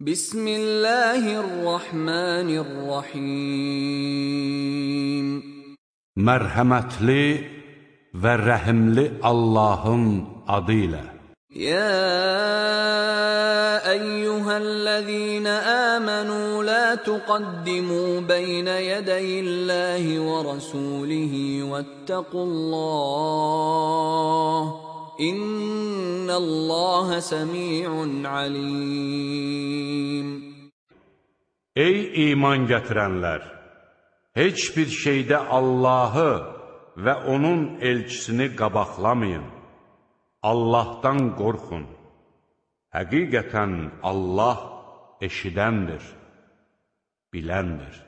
بسم الله الرحمن الرحيم Mərhəmətli və rəhimli Allahın adı ilə. يا ايها الذين آمنوا لا تقدموا بين يدي الله ورسوله واتقوا الله İnnallaha semi'un alim. Ey iman gətirənlər! Heç bir şeydə Allahı və onun elçisini qabaqlamayın. Allahdan qorxun. Həqiqətən Allah eşidəndir, biləndir.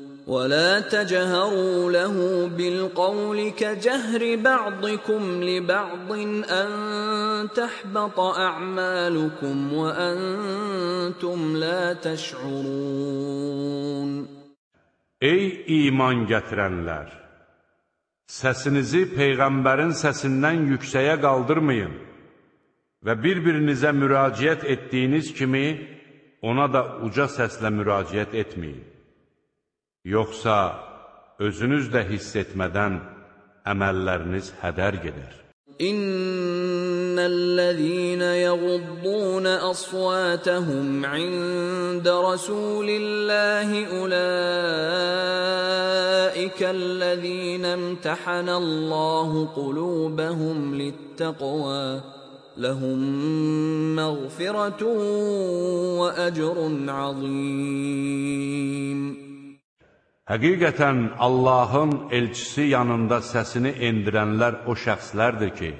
ولا تجهروا له بالقول كجهر بعضكم لبعض ان تحبط اعمالكم وانتم لا تشعرون Ey iman gətirənlər! Səsinizi Peyğəmbərin səsindən yüksəyə qaldırmayın və bir-birinizə müraciət etdiyiniz kimi ona da uca səslə müraciət etməyin. Yoxsa özünüz də hiss etmədən əməlləriniz hədər gedər. İnnellezîne yaghuddûne asvâtehum 'inde rasûlillâhi ulâikellezîne imtehanallâhu kulûbehum littaqwa lahum لهم مغفرة وأجر azim Həqiqətən Allahın elçisi yanında səsini endirənlər o şəxslərdir ki,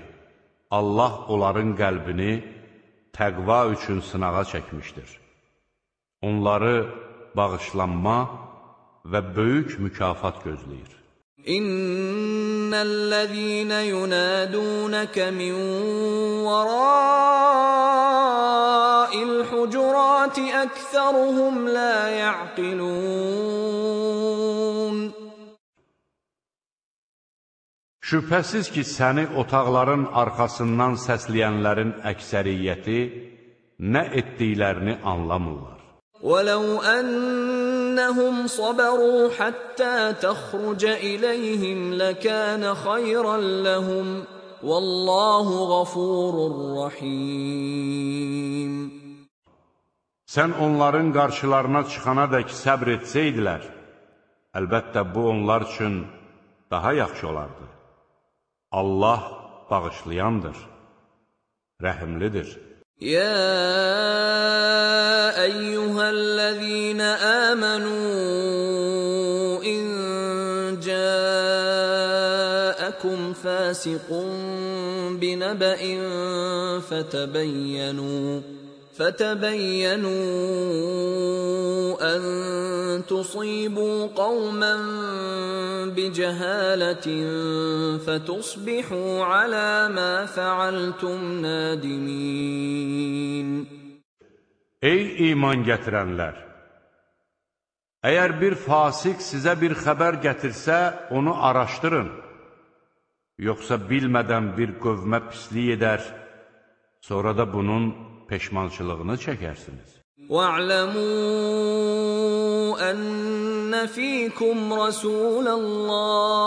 Allah onların qəlbini təqva üçün sınağa çəkmişdir. Onları bağışlanma və böyük mükafat gözləyir. İnnellezîne yunâdûneke min verâ'il hucurâti ekseruhum lâ ya'qilûn. Şübhəsiz ki, səni otaqların arxasından səsləyənlərin əksəriyyəti nə etdiklərini anlamırlar. وَلَوْ أَنَّهُمْ صَبَرُوا حَتَّى تَخْرُجَ إِلَيْهِمْ لَكَانَ خَيْرًا لَهُمْ وَاللَّهُ غَفُورٌ رَحِيمٌ Sən onların qarşılarına çıxana dək səbr etsəydilər, əlbəttə bu onlar üçün daha yaxşı olardı. Allah bağışlayandır, rəhimlidir. يا ايها الذين امنوا ان جاءكم فاسق بنبأ فتبينوا فتبينوا ان تصيبوا قوما بجهاله فتصبحوا على ما فعلتم نادمين Ey iman gətirənlər! Əgər bir fasik sizə bir xəbər gətirsə, onu araşdırın. Yoxsa bilmədən bir qövmə pislik edər, sonra da bunun peşmançılığını çəkərsiniz. واعلموا ان فيكم رسول الله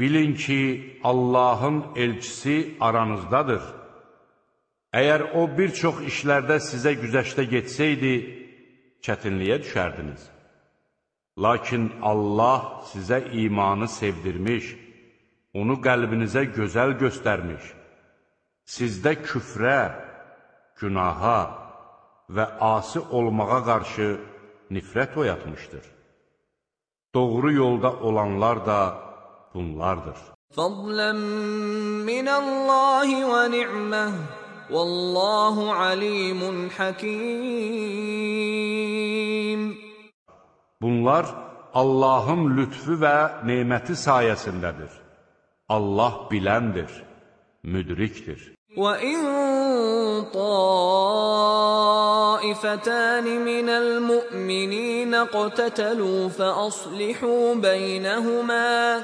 Bilin ki, Allahın elçisi aranızdadır. Əgər o bir çox işlərdə sizə güzəşdə getsəydi, çətinliyə düşərdiniz. Lakin Allah sizə imanı sevdirmiş, onu qəlbinizə gözəl göstərmiş, sizdə küfrə, günaha və asi olmağa qarşı nifrət oyatmışdır. Doğru yolda olanlar da bunlardır. فضلا من الله ونعمه والله عليم حكيم Bunlar Allahın lütfü və neməti sayəsindədir. Allah biləndir, müdrikdir. وَإِن طَائِفَتَانِ مِنَ الْمُؤْمِنِينَ اقْتَتَلُوا فَأَصْلِحُوا بَيْنَهُمَا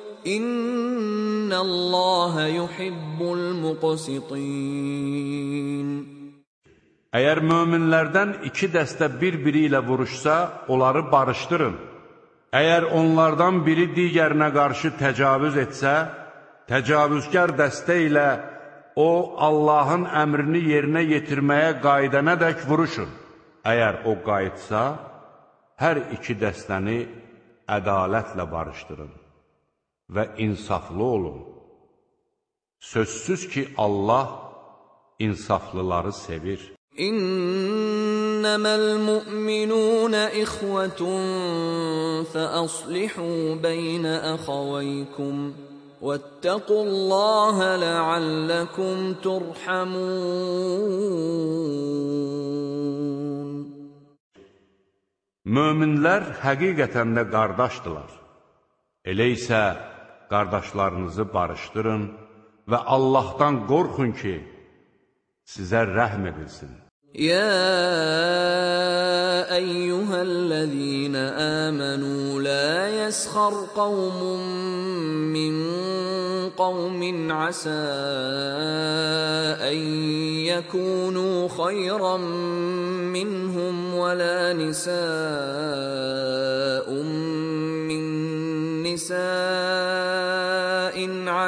İnna Allah yuhibbul muqsitin Əgər möminlərdən iki dəstə bir-biri ilə vuruşsa, onları barışdırın. Əgər onlardan biri digərinə qarşı təcavüz etsə, təcavüzkar dəstə ilə o, Allahın əmrini yerinə yetirməyə qaydana dək vuruşun. Əgər o qayıtsa, hər iki dəstəni ədalətlə barışdırın və insaflı olun. Sözsüz ki, Allah insaflıları sevir. İnnəməl mu'minunə ixvətun fəəslihu beynə əxavəykum vəttəqullahə ləalləkum turhamun. Möminlər həqiqətən də qardaşdılar. Elə isə qardaşlarınızı barışdırın və Allahdan qorxun ki, sizə rəhm edilsin. يا ايها الذين امنوا لا يسخر قوم من قوم عسى ان يكونوا خيرا منهم ولا نساء من نساء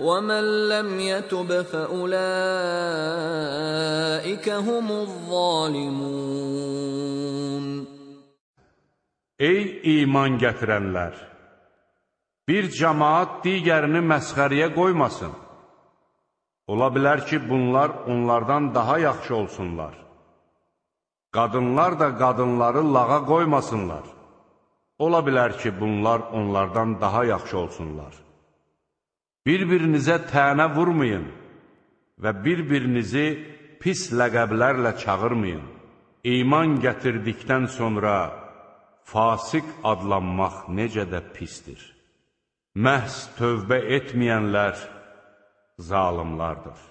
وَمَنْ لَمْ يَتُبْ فَأُولَٰئِكَ هُمُ الظَّالِمُونَ Ey iman gətirənlər! Bir cəmaat digərini məsxəriyə qoymasın. Ola bilər ki, bunlar onlardan daha yaxşı olsunlar. Qadınlar da qadınları lağa qoymasınlar. Ola bilər ki, bunlar onlardan daha yaxşı olsunlar. Bir-birinizə tənə vurmayın və bir-birinizi pis ləqəblərlə çağırmayın. İman gətirdikdən sonra fasik adlanmaq necə də pistir. Məhz tövbə etməyənlər zalimlardır.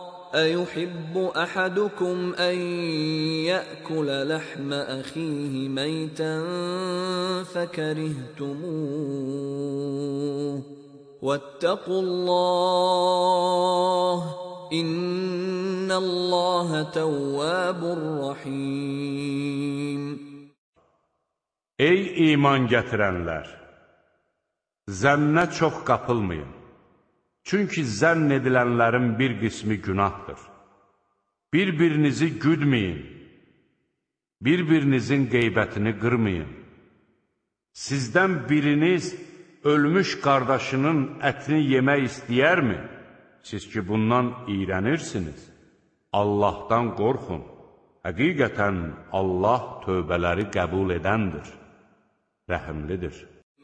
أيحب أحدكم أن يأكل لحم أخيه ميتا فكرهتموه واتقوا الله إن الله تواب رحيم Ey iman gətirənlər! Zənnə çox qapılmayın. Çünki zənn edilənlərin bir qismi günahdır. Bir-birinizi güdməyin, bir-birinizin qeybətini qırmayın. Sizdən biriniz ölmüş qardaşının ətini yemək istəyərmi? Siz ki, bundan iyrənirsiniz. Allahdan qorxun. Həqiqətən Allah tövbələri qəbul edəndir, rəhimlidir.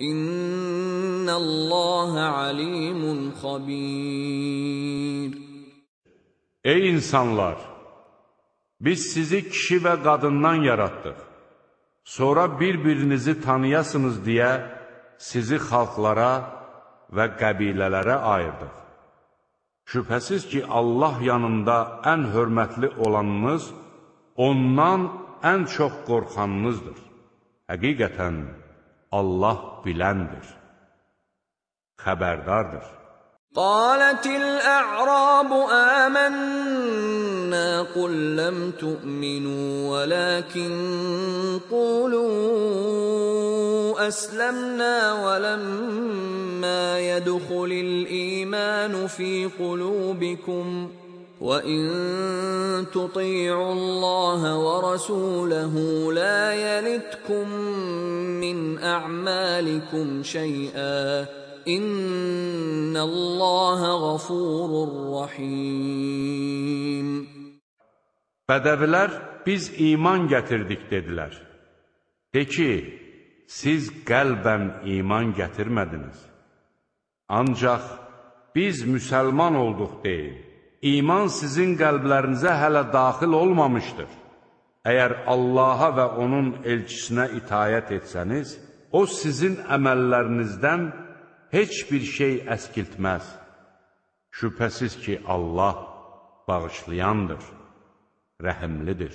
İnnəlləhə alimun xabir. Ey insanlar! Biz sizi kişi və qadından yaratdıq. Sonra bir-birinizi tanıyasınız deyə sizi xalqlara və qəbilələrə ayırdıq. Şübhəsiz ki, Allah yanında ən hörmətli olanınız, ondan ən çox qorxanınızdır. Həqiqətən, Allah biləndir, xəbərdardır. قالت الأعراب آمنا قل لم تؤمنوا ولكن قولوا أسلمنا ولما يدخل الإيمان في قلوبكم ۖ وَإِن تُطِيعُوا اللَّهَ وَرَسُولَهُ لَا يَلِتْكُم مِّنْ أَعْمَالِكُمْ شَيْئًا إِنَّ اللَّهَ غَفُورٌ رَّحِيمٌ Bədəvilər biz iman gətirdik dedilər. De ki, siz qəlbən iman gətirmədiniz. Ancaq biz müsəlman olduq deyin. İman sizin qəlblərinizə hələ daxil olmamışdır. Əgər Allaha və onun elçisinə itayət etsəniz, o sizin əməllərinizdən heç bir şey əskiltməz. Şübhəsiz ki, Allah bağışlayandır, rəhimlidir.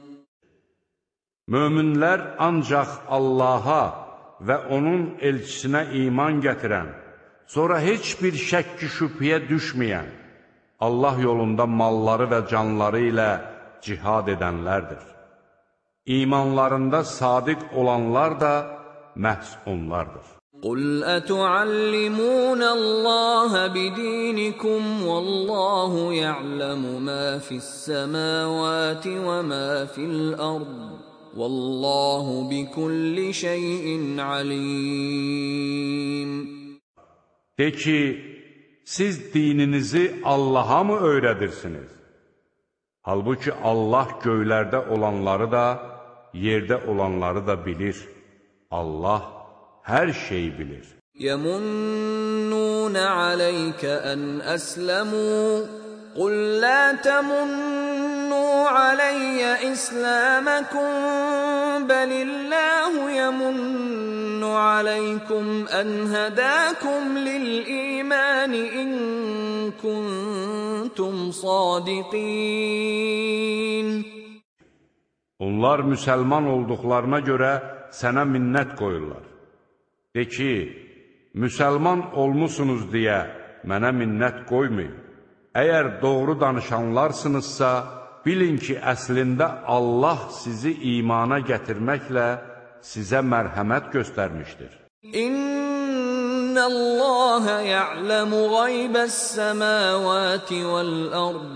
Möminlər ancaq Allaha və onun elçisinə iman gətirən, sonra heç bir şəkki şübhəyə düşməyən, Allah yolunda malları və canları ilə cihad edənlərdir. İmanlarında sadiq olanlar da məhz onlardır. قل أتعلمون الله بدينكم والله يعلم ما في السماوات وما في الأرض Vallahu bi kulli şeyin alim. De ki, siz dininizi Allah'a mı öyrədirsiniz? Halbuki Allah göylərdə olanları da, yerdə olanları da bilir. Allah hər şeyi bilir. Yəmunnun alayka an aslamu qul la tamunnu عَلَيَّ إِسْلَامَكُمْ بل الله يمن عليكم أن هداكم للإيمان إن كنتم صادقين Onlar müsəlman olduqlarına görə sənə minnət qoyurlar. De ki, müsəlman olmusunuz deyə mənə minnət qoymayın. Əgər doğru danışanlarsınızsa, bilin ki, əslində Allah sizi imana gətirməklə sizə mərhəmət göstərmişdir. İnnəlləhə ya'ləmu qaybəs-səməvati vəl-ərd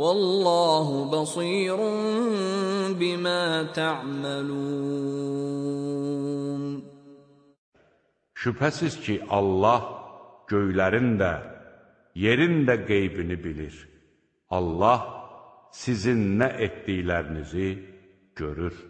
Vallahu basirun bima ta'malun Şübhəsiz ki, Allah göylərin də, yerin də qeybini bilir. Allah sizin nə etdiklərinizi görür.